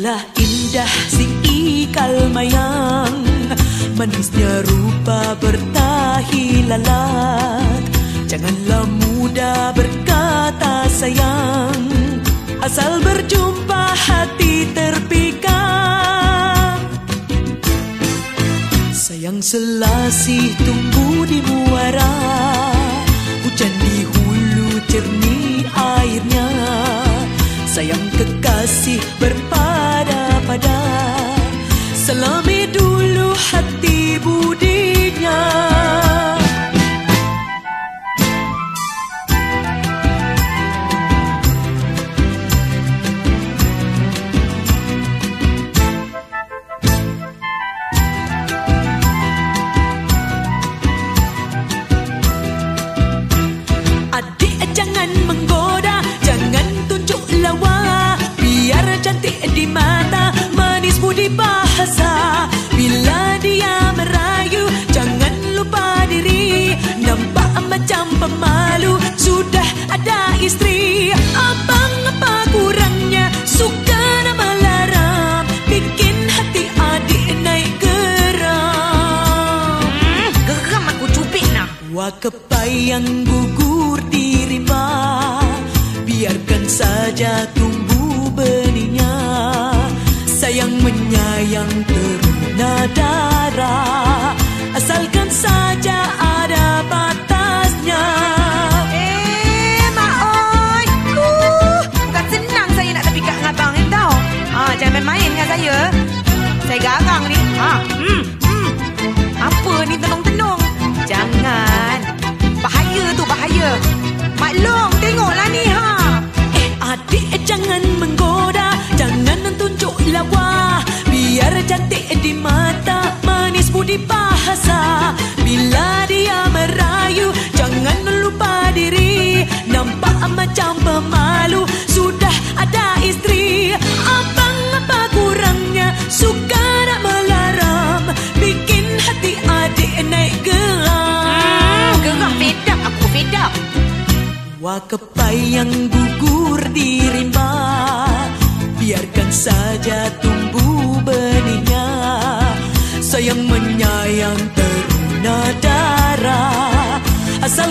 Sungguhlah indah si ikal mayang. Manisnya rupa bertahi lalat. Janganlah mudah berkata sayang. Asal berjumpa hati terpikat Sayang selasih tumbuh di muara. Hujan di hulu cernih airnya. Sayang kekasih berpada-pada Adik jangan menggoda Jangan tunjuk lawa. Biar cantik di mata Manis budi bahasa. Bila dia merayu Jangan lupa diri. Nampak macam pemalu Sudah ada istri. Abang apa kurangnya? Suka nama laram. Bikin hati adik naik geram. Hmm, geram aku cubit nak. Wah kepai yang gugur di rimba Biarkan saja tumbuh benihnya Sayang menyayang teruna darah Asalkan saja ada batasnya Eh, Mak Oi. Uh, bukan senang saya nak terpikat dengan abang ni tau. Ah, jangan main-main dengan saya. Saya garang ni. Ha, hmm, hmm. Apa ni tenung-tenung? Jangan. Jangan menggoda Jangan tunjuk lawa Biar cantik di mata Manis budi bahasa. Bila dia merayu Jangan lupa diri. Nampak macam pemalu Sudah ada istri Abang apa kurangnya Suka nak melaram. Bikin hati adik naik Hmm, geram geram fed up. Aku fed up. Wah kepai yang gugur di sayang menyayang teruna darah. Asal